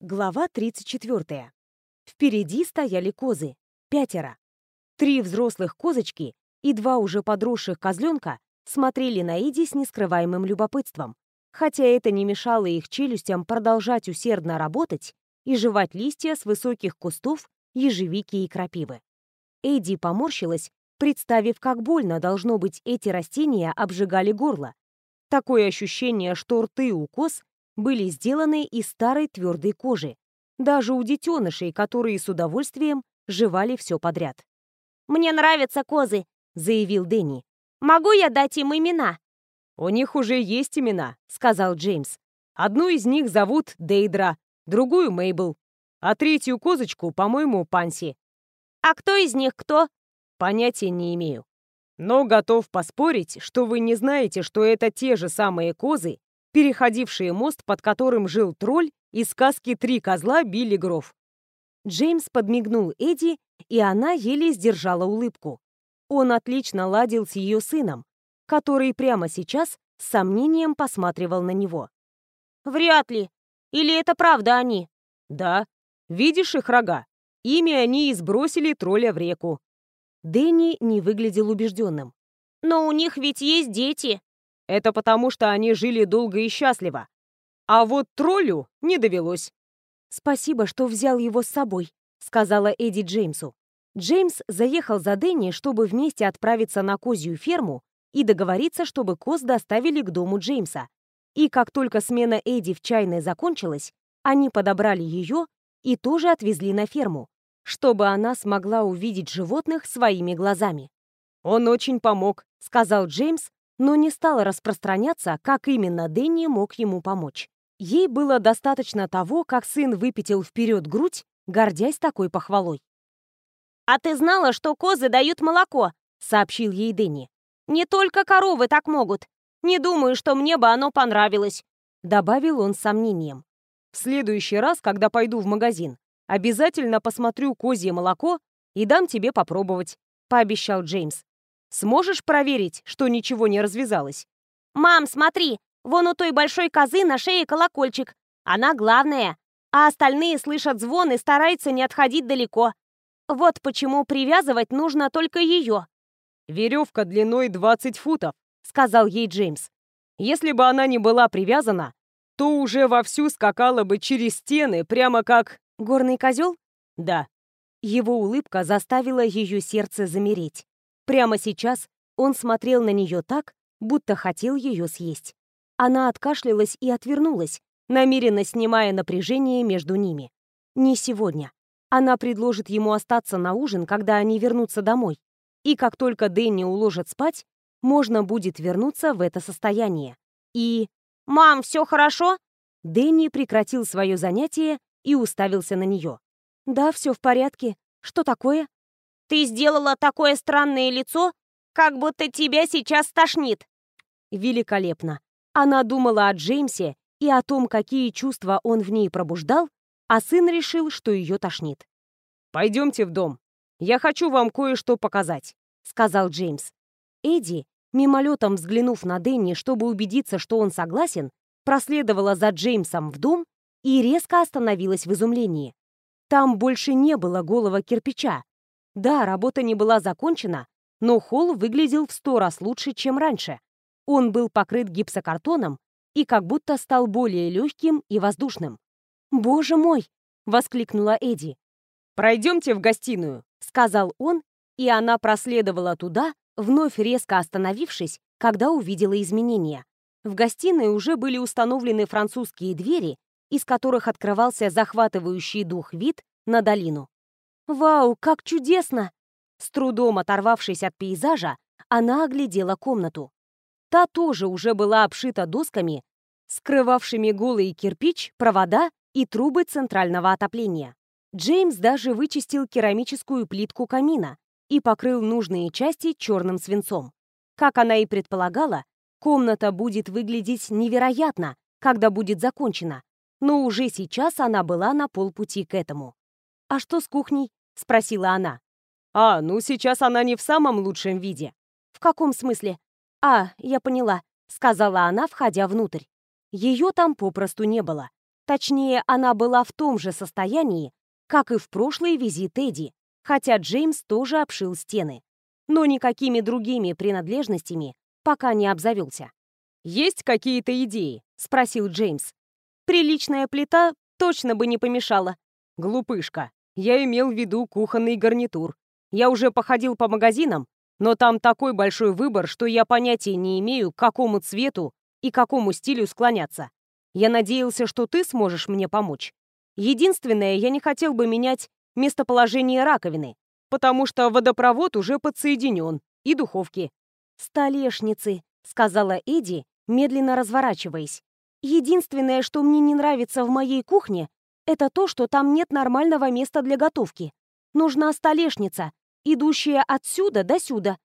Глава 34. Впереди стояли козы. Пятеро. Три взрослых козочки и два уже подросших козленка смотрели на Иди с нескрываемым любопытством, хотя это не мешало их челюстям продолжать усердно работать и жевать листья с высоких кустов ежевики и крапивы. Эйди поморщилась, представив, как больно, должно быть, эти растения обжигали горло. Такое ощущение, что рты у коз были сделаны из старой твердой кожи, даже у детенышей, которые с удовольствием жевали все подряд. «Мне нравятся козы», — заявил Дэнни. «Могу я дать им имена?» «У них уже есть имена», — сказал Джеймс. «Одну из них зовут Дейдра, другую — Мейбл, а третью козочку, по-моему, Панси». «А кто из них кто?» «Понятия не имею. Но готов поспорить, что вы не знаете, что это те же самые козы, переходившие мост, под которым жил тролль из сказки «Три козла» Билли Гроф. Джеймс подмигнул Эдди, и она еле сдержала улыбку. Он отлично ладил с ее сыном, который прямо сейчас с сомнением посматривал на него. «Вряд ли. Или это правда они?» «Да. Видишь их рога? Ими они и сбросили тролля в реку». Дэнни не выглядел убежденным. «Но у них ведь есть дети». «Это потому, что они жили долго и счастливо. А вот троллю не довелось». «Спасибо, что взял его с собой», — сказала Эдди Джеймсу. Джеймс заехал за Дэнни, чтобы вместе отправиться на козью ферму и договориться, чтобы коз доставили к дому Джеймса. И как только смена Эдди в чайной закончилась, они подобрали ее и тоже отвезли на ферму, чтобы она смогла увидеть животных своими глазами. «Он очень помог», — сказал Джеймс, но не стал распространяться, как именно Дэнни мог ему помочь. Ей было достаточно того, как сын выпятил вперед грудь, гордясь такой похвалой. «А ты знала, что козы дают молоко?» — сообщил ей Дэнни. «Не только коровы так могут. Не думаю, что мне бы оно понравилось», — добавил он с сомнением. «В следующий раз, когда пойду в магазин, обязательно посмотрю козье молоко и дам тебе попробовать», — пообещал Джеймс. «Сможешь проверить, что ничего не развязалось?» «Мам, смотри, вон у той большой козы на шее колокольчик. Она главная, а остальные слышат звон и стараются не отходить далеко. Вот почему привязывать нужно только ее. «Веревка длиной 20 футов», — сказал ей Джеймс. «Если бы она не была привязана, то уже вовсю скакала бы через стены, прямо как...» «Горный козел?» «Да». Его улыбка заставила ее сердце замереть. Прямо сейчас он смотрел на нее так, будто хотел ее съесть. Она откашлялась и отвернулась, намеренно снимая напряжение между ними. Не сегодня. Она предложит ему остаться на ужин, когда они вернутся домой. И как только Дэнни уложат спать, можно будет вернуться в это состояние. И... «Мам, все хорошо?» Дэнни прекратил свое занятие и уставился на нее. «Да, все в порядке. Что такое?» «Ты сделала такое странное лицо, как будто тебя сейчас тошнит». Великолепно. Она думала о Джеймсе и о том, какие чувства он в ней пробуждал, а сын решил, что ее тошнит. «Пойдемте в дом. Я хочу вам кое-что показать», — сказал Джеймс. Эдди, мимолетом взглянув на Дэнни, чтобы убедиться, что он согласен, проследовала за Джеймсом в дом и резко остановилась в изумлении. Там больше не было голого кирпича. Да, работа не была закончена, но холл выглядел в сто раз лучше, чем раньше. Он был покрыт гипсокартоном и как будто стал более легким и воздушным. «Боже мой!» — воскликнула Эдди. «Пройдемте в гостиную», — сказал он, и она проследовала туда, вновь резко остановившись, когда увидела изменения. В гостиной уже были установлены французские двери, из которых открывался захватывающий дух вид на долину. «Вау, как чудесно!» С трудом оторвавшись от пейзажа, она оглядела комнату. Та тоже уже была обшита досками, скрывавшими голый кирпич, провода и трубы центрального отопления. Джеймс даже вычистил керамическую плитку камина и покрыл нужные части черным свинцом. Как она и предполагала, комната будет выглядеть невероятно, когда будет закончена, но уже сейчас она была на полпути к этому. «А что с кухней?» — спросила она. «А, ну сейчас она не в самом лучшем виде». «В каком смысле?» «А, я поняла», — сказала она, входя внутрь. Ее там попросту не было. Точнее, она была в том же состоянии, как и в прошлый визит Эдди, хотя Джеймс тоже обшил стены. Но никакими другими принадлежностями пока не обзавелся. «Есть какие-то идеи?» — спросил Джеймс. «Приличная плита точно бы не помешала». «Глупышка, я имел в виду кухонный гарнитур. Я уже походил по магазинам, но там такой большой выбор, что я понятия не имею, к какому цвету и какому стилю склоняться. Я надеялся, что ты сможешь мне помочь. Единственное, я не хотел бы менять местоположение раковины, потому что водопровод уже подсоединен, и духовки. «Столешницы», — сказала Эдди, медленно разворачиваясь. «Единственное, что мне не нравится в моей кухне, это то, что там нет нормального места для готовки. Нужна столешница, идущая отсюда до сюда».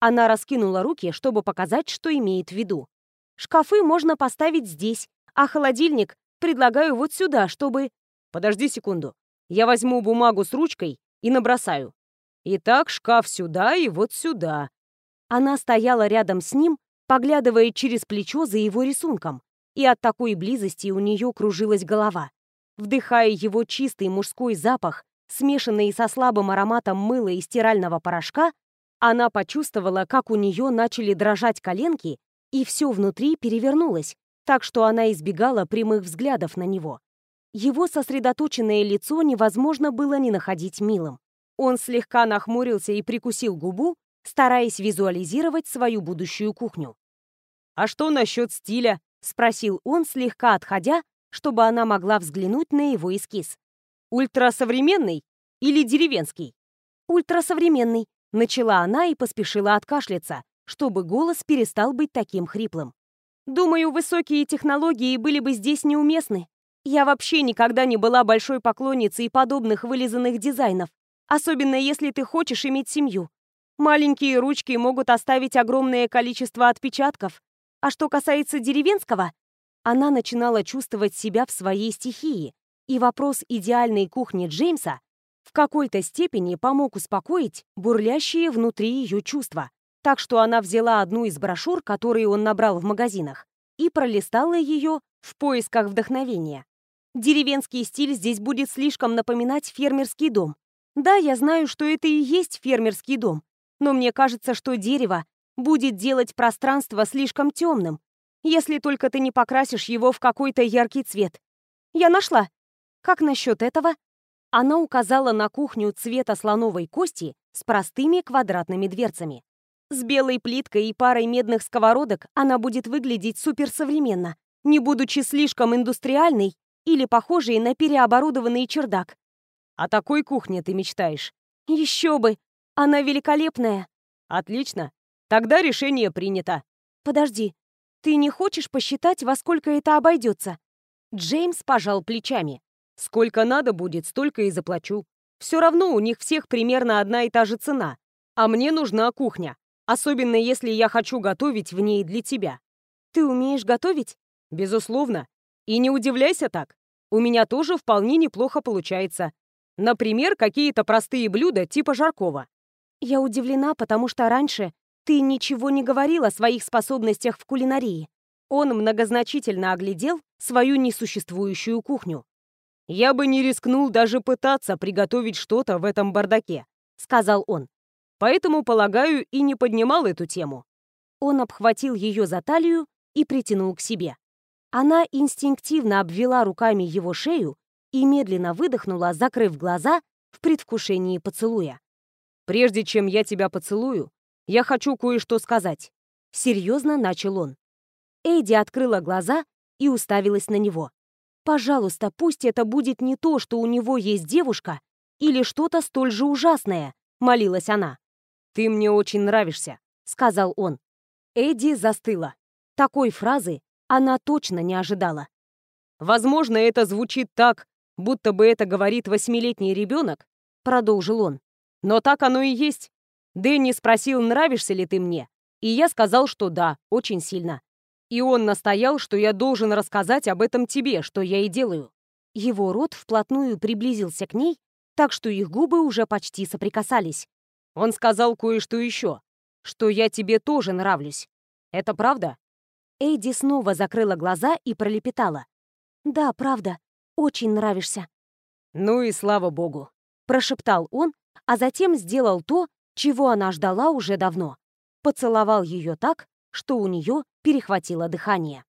Она раскинула руки, чтобы показать, что имеет в виду. «Шкафы можно поставить здесь, а холодильник предлагаю вот сюда, чтобы...» «Подожди секунду. Я возьму бумагу с ручкой и набросаю. Итак, шкаф сюда и вот сюда». Она стояла рядом с ним, поглядывая через плечо за его рисунком, и от такой близости у нее кружилась голова. Вдыхая его чистый мужской запах, смешанный со слабым ароматом мыла и стирального порошка, она почувствовала, как у нее начали дрожать коленки, и все внутри перевернулось, так что она избегала прямых взглядов на него. Его сосредоточенное лицо невозможно было не находить милым. Он слегка нахмурился и прикусил губу, стараясь визуализировать свою будущую кухню. «А что насчет стиля?» — спросил он, слегка отходя, чтобы она могла взглянуть на его эскиз. «Ультрасовременный или деревенский?» «Ультрасовременный», — начала она и поспешила откашляться, чтобы голос перестал быть таким хриплым. «Думаю, высокие технологии были бы здесь неуместны. Я вообще никогда не была большой поклонницей подобных вылизанных дизайнов, особенно если ты хочешь иметь семью. Маленькие ручки могут оставить огромное количество отпечатков. А что касается деревенского, она начинала чувствовать себя в своей стихии, и вопрос идеальной кухни Джеймса в какой-то степени помог успокоить бурлящие внутри ее чувства. Так что она взяла одну из брошюр, которые он набрал в магазинах, и пролистала ее в поисках вдохновения. Деревенский стиль здесь будет слишком напоминать фермерский дом. Да, я знаю, что это и есть фермерский дом, но мне кажется, что дерево будет делать пространство слишком темным, если только ты не покрасишь его в какой-то яркий цвет. Я нашла. Как насчет этого? Она указала на кухню цвета слоновой кости с простыми квадратными дверцами. С белой плиткой и парой медных сковородок она будет выглядеть суперсовременно, не будучи слишком индустриальной или похожей на переоборудованный чердак. О такой кухне ты мечтаешь? Еще бы! Она великолепная. Отлично. Тогда решение принято. Подожди, ты не хочешь посчитать, во сколько это обойдется? Джеймс пожал плечами. Сколько надо будет, столько и заплачу. Все равно у них всех примерно одна и та же цена. А мне нужна кухня. Особенно если я хочу готовить в ней для тебя. Ты умеешь готовить? Безусловно. И не удивляйся так. У меня тоже вполне неплохо получается. Например, какие-то простые блюда типа жаркого. Я удивлена, потому что раньше ты ничего не говорил о своих способностях в кулинарии. Он многозначительно оглядел свою несуществующую кухню. «Я бы не рискнул даже пытаться приготовить что-то в этом бардаке», — сказал он. Поэтому, полагаю, и не поднимал эту тему. Он обхватил ее за талию и притянул к себе. Она инстинктивно обвела руками его шею и медленно выдохнула, закрыв глаза в предвкушении поцелуя. «Прежде чем я тебя поцелую, я хочу кое-что сказать», — серьезно начал он. Эйди открыла глаза и уставилась на него. «Пожалуйста, пусть это будет не то, что у него есть девушка, или что-то столь же ужасное», — молилась она. «Ты мне очень нравишься», — сказал он. Эдди застыла. Такой фразы она точно не ожидала. «Возможно, это звучит так, будто бы это говорит восьмилетний ребенок», — продолжил он. «Но так оно и есть. Дэнни спросил, нравишься ли ты мне, и я сказал, что да, очень сильно. И он настоял, что я должен рассказать об этом тебе, что я и делаю». Его рот вплотную приблизился к ней, так что их губы уже почти соприкасались. Он сказал кое-что еще, что я тебе тоже нравлюсь. Это правда?» Эйди снова закрыла глаза и пролепетала. «Да, правда. очень нравишься». «Ну и слава богу», — прошептал он, а затем сделал то, чего она ждала уже давно. Поцеловал ее так, что у нее перехватило дыхание.